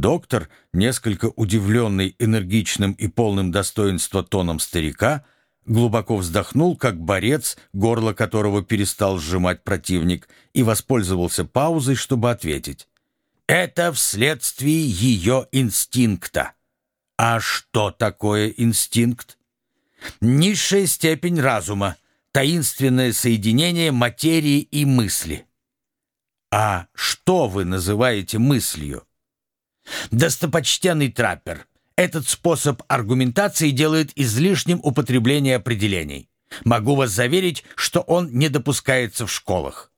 Доктор, несколько удивленный энергичным и полным достоинства тоном старика, глубоко вздохнул, как борец, горло которого перестал сжимать противник, и воспользовался паузой, чтобы ответить. «Это вследствие ее инстинкта». «А что такое инстинкт?» «Низшая степень разума, таинственное соединение материи и мысли». «А что вы называете мыслью?» «Достопочтенный траппер, этот способ аргументации делает излишним употребление определений. Могу вас заверить, что он не допускается в школах».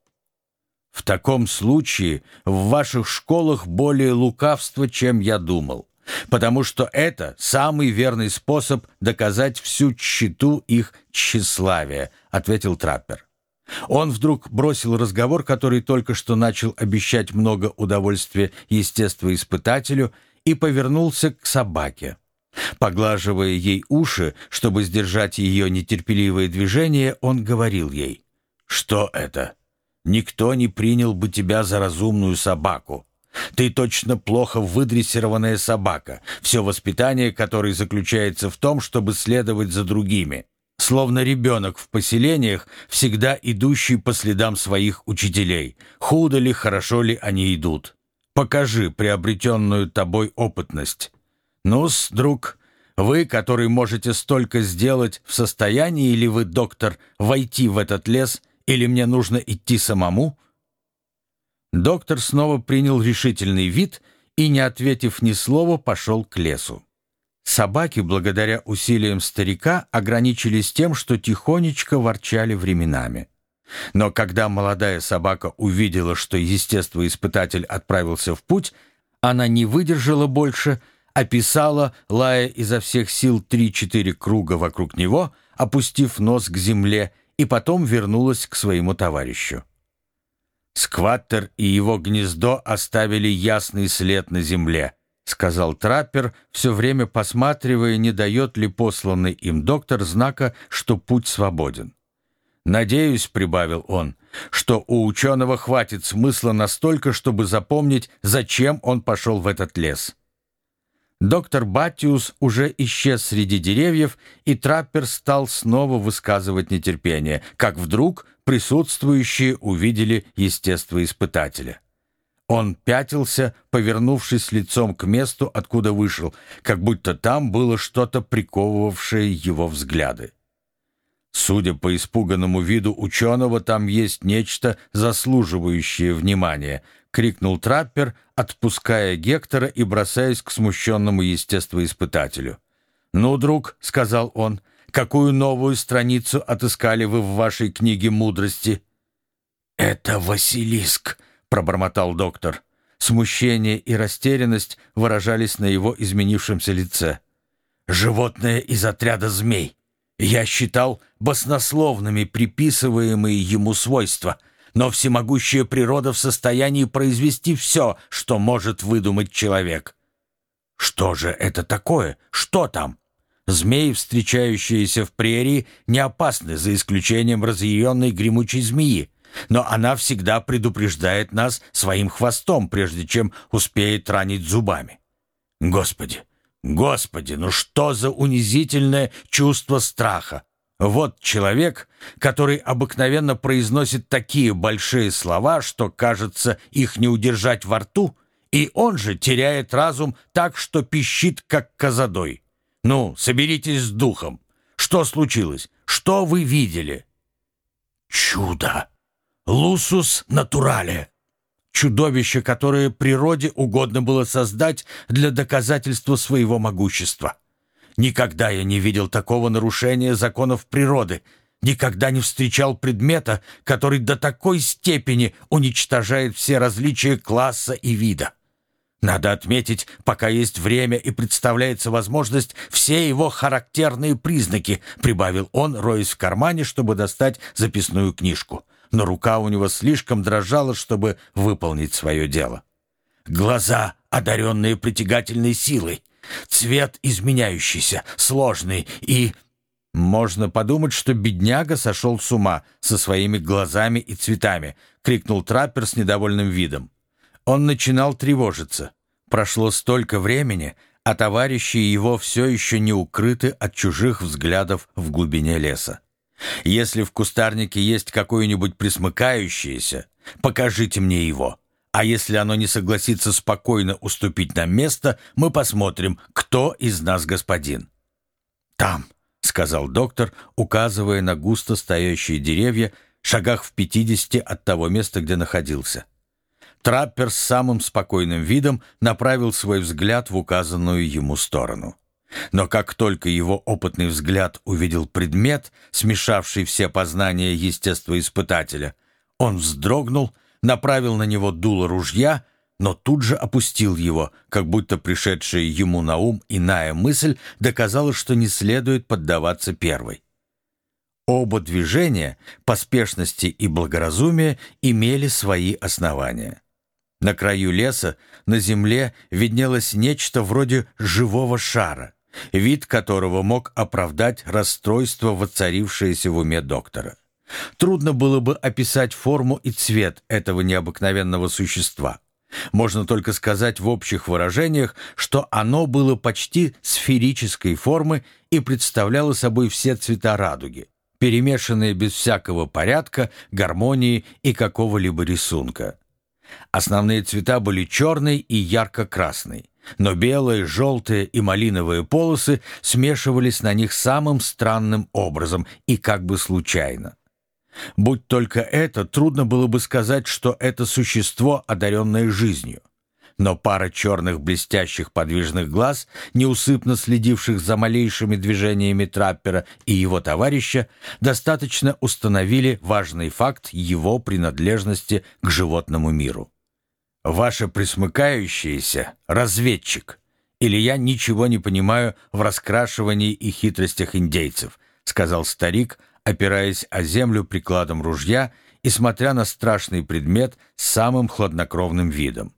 «В таком случае в ваших школах более лукавство, чем я думал, потому что это самый верный способ доказать всю тщету их тщеславия», — ответил траппер. Он вдруг бросил разговор, который только что начал обещать много удовольствия естествоиспытателю, и повернулся к собаке. Поглаживая ей уши, чтобы сдержать ее нетерпеливое движение, он говорил ей, «Что это? Никто не принял бы тебя за разумную собаку. Ты точно плохо выдрессированная собака, все воспитание которой заключается в том, чтобы следовать за другими словно ребенок в поселениях, всегда идущий по следам своих учителей. Худо ли, хорошо ли они идут. Покажи приобретенную тобой опытность. Ну-с, друг, вы, который можете столько сделать, в состоянии ли вы, доктор, войти в этот лес, или мне нужно идти самому?» Доктор снова принял решительный вид и, не ответив ни слова, пошел к лесу. Собаки, благодаря усилиям старика, ограничились тем, что тихонечко ворчали временами. Но когда молодая собака увидела, что естествоиспытатель отправился в путь, она не выдержала больше, описала, лая изо всех сил три-четыре круга вокруг него, опустив нос к земле, и потом вернулась к своему товарищу. Скваттер и его гнездо оставили ясный след на земле —— сказал траппер, все время посматривая, не дает ли посланный им доктор знака, что путь свободен. «Надеюсь», — прибавил он, — «что у ученого хватит смысла настолько, чтобы запомнить, зачем он пошел в этот лес». Доктор Баттиус уже исчез среди деревьев, и траппер стал снова высказывать нетерпение, как вдруг присутствующие увидели естествоиспытателя. Он пятился, повернувшись лицом к месту, откуда вышел, как будто там было что-то приковывавшее его взгляды. Судя по испуганному виду ученого, там есть нечто заслуживающее внимания, крикнул траппер, отпуская Гектора и бросаясь к смущенному естествоиспытателю. «Ну, друг», — сказал он, — «какую новую страницу отыскали вы в вашей книге мудрости?» «Это Василиск», — пробормотал доктор. Смущение и растерянность выражались на его изменившемся лице. «Животное из отряда змей. Я считал баснословными приписываемые ему свойства, но всемогущая природа в состоянии произвести все, что может выдумать человек. Что же это такое? Что там?» Змеи, встречающиеся в прерии, не опасны, за исключением разъяренной гремучей змеи но она всегда предупреждает нас своим хвостом, прежде чем успеет ранить зубами. Господи, Господи, ну что за унизительное чувство страха! Вот человек, который обыкновенно произносит такие большие слова, что, кажется, их не удержать во рту, и он же теряет разум так, что пищит, как козадой. Ну, соберитесь с духом. Что случилось? Что вы видели? Чудо! Лусус натурале. Чудовище, которое природе угодно было создать для доказательства своего могущества. Никогда я не видел такого нарушения законов природы, никогда не встречал предмета, который до такой степени уничтожает все различия класса и вида. Надо отметить, пока есть время и представляется возможность, все его характерные признаки, прибавил он, роясь в кармане, чтобы достать записную книжку но рука у него слишком дрожала, чтобы выполнить свое дело. Глаза, одаренные притягательной силой, цвет изменяющийся, сложный и... «Можно подумать, что бедняга сошел с ума со своими глазами и цветами», — крикнул траппер с недовольным видом. Он начинал тревожиться. Прошло столько времени, а товарищи его все еще не укрыты от чужих взглядов в глубине леса. Если в кустарнике есть какое-нибудь присмыкающееся, покажите мне его. А если оно не согласится спокойно уступить нам место, мы посмотрим, кто из нас господин. «Там», — сказал доктор, указывая на густо стоящие деревья, шагах в пятидесяти от того места, где находился. Траппер с самым спокойным видом направил свой взгляд в указанную ему сторону. Но как только его опытный взгляд увидел предмет, смешавший все познания естествоиспытателя, он вздрогнул, направил на него дуло ружья, но тут же опустил его, как будто пришедшая ему на ум иная мысль доказала, что не следует поддаваться первой. Оба движения, поспешности и благоразумия, имели свои основания. На краю леса, на земле, виднелось нечто вроде живого шара, вид которого мог оправдать расстройство, воцарившееся в уме доктора. Трудно было бы описать форму и цвет этого необыкновенного существа. Можно только сказать в общих выражениях, что оно было почти сферической формы и представляло собой все цвета радуги, перемешанные без всякого порядка, гармонии и какого-либо рисунка. Основные цвета были черный и ярко-красный, но белые, желтые и малиновые полосы смешивались на них самым странным образом и как бы случайно. Будь только это, трудно было бы сказать, что это существо, одаренное жизнью. Но пара черных блестящих подвижных глаз, неусыпно следивших за малейшими движениями траппера и его товарища, достаточно установили важный факт его принадлежности к животному миру. «Ваше присмыкающееся — разведчик, или я ничего не понимаю в раскрашивании и хитростях индейцев», — сказал старик, опираясь о землю прикладом ружья и смотря на страшный предмет с самым хладнокровным видом.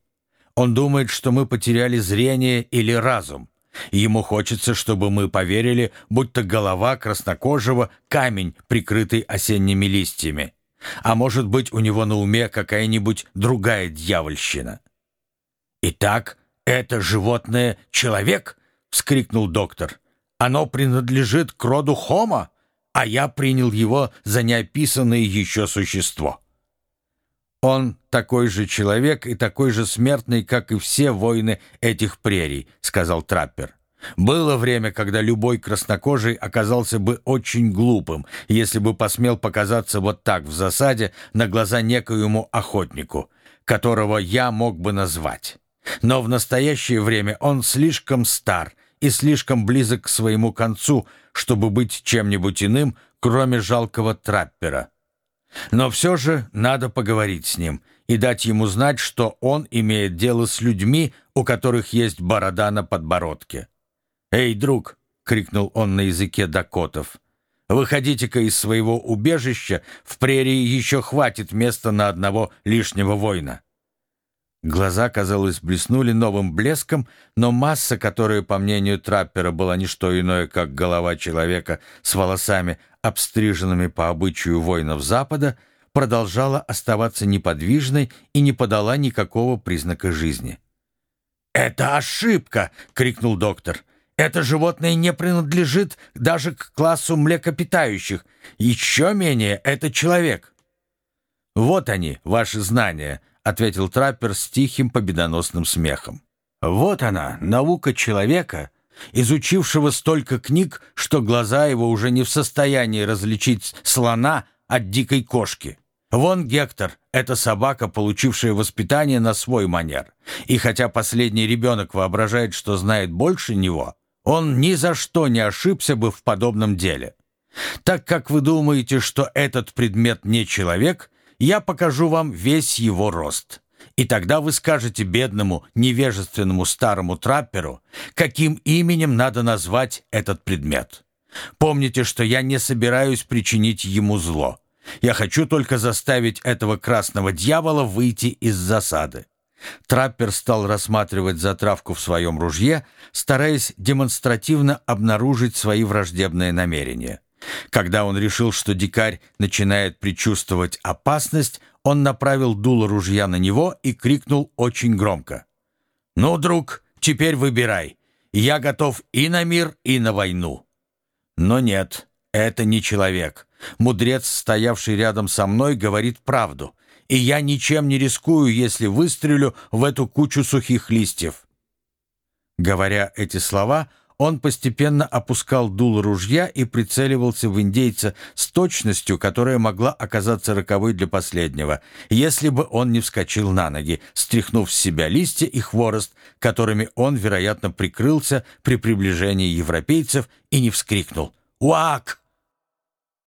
Он думает, что мы потеряли зрение или разум. Ему хочется, чтобы мы поверили, будто голова краснокожего — камень, прикрытый осенними листьями. А может быть, у него на уме какая-нибудь другая дьявольщина. «Итак, это животное — человек?» — вскрикнул доктор. «Оно принадлежит к роду Хома, а я принял его за неописанное еще существо». «Он такой же человек и такой же смертный, как и все воины этих прерий», — сказал траппер. «Было время, когда любой краснокожий оказался бы очень глупым, если бы посмел показаться вот так в засаде на глаза некоему охотнику, которого я мог бы назвать. Но в настоящее время он слишком стар и слишком близок к своему концу, чтобы быть чем-нибудь иным, кроме жалкого траппера». Но все же надо поговорить с ним и дать ему знать, что он имеет дело с людьми, у которых есть борода на подбородке. «Эй, друг!» — крикнул он на языке дакотов. «Выходите-ка из своего убежища, в прерии еще хватит места на одного лишнего воина». Глаза, казалось, блеснули новым блеском, но масса, которая, по мнению траппера, была не что иное, как голова человека с волосами, обстриженными по обычаю воинов Запада, продолжала оставаться неподвижной и не подала никакого признака жизни. «Это ошибка!» — крикнул доктор. «Это животное не принадлежит даже к классу млекопитающих. Еще менее, это человек». «Вот они, ваши знания», — ответил траппер с тихим победоносным смехом. «Вот она, наука человека, изучившего столько книг, что глаза его уже не в состоянии различить слона от дикой кошки. Вон Гектор — это собака, получившая воспитание на свой манер. И хотя последний ребенок воображает, что знает больше него, он ни за что не ошибся бы в подобном деле. Так как вы думаете, что этот предмет не человек, я покажу вам весь его рост. И тогда вы скажете бедному, невежественному старому трапперу, каким именем надо назвать этот предмет. Помните, что я не собираюсь причинить ему зло. Я хочу только заставить этого красного дьявола выйти из засады. Траппер стал рассматривать затравку в своем ружье, стараясь демонстративно обнаружить свои враждебные намерения. Когда он решил, что дикарь начинает предчувствовать опасность, он направил дуло ружья на него и крикнул очень громко. «Ну, друг, теперь выбирай. Я готов и на мир, и на войну». Но нет, это не человек. Мудрец, стоявший рядом со мной, говорит правду. И я ничем не рискую, если выстрелю в эту кучу сухих листьев. Говоря эти слова, он постепенно опускал дул ружья и прицеливался в индейца с точностью, которая могла оказаться роковой для последнего, если бы он не вскочил на ноги, стряхнув с себя листья и хворост, которыми он, вероятно, прикрылся при приближении европейцев и не вскрикнул «Уак!».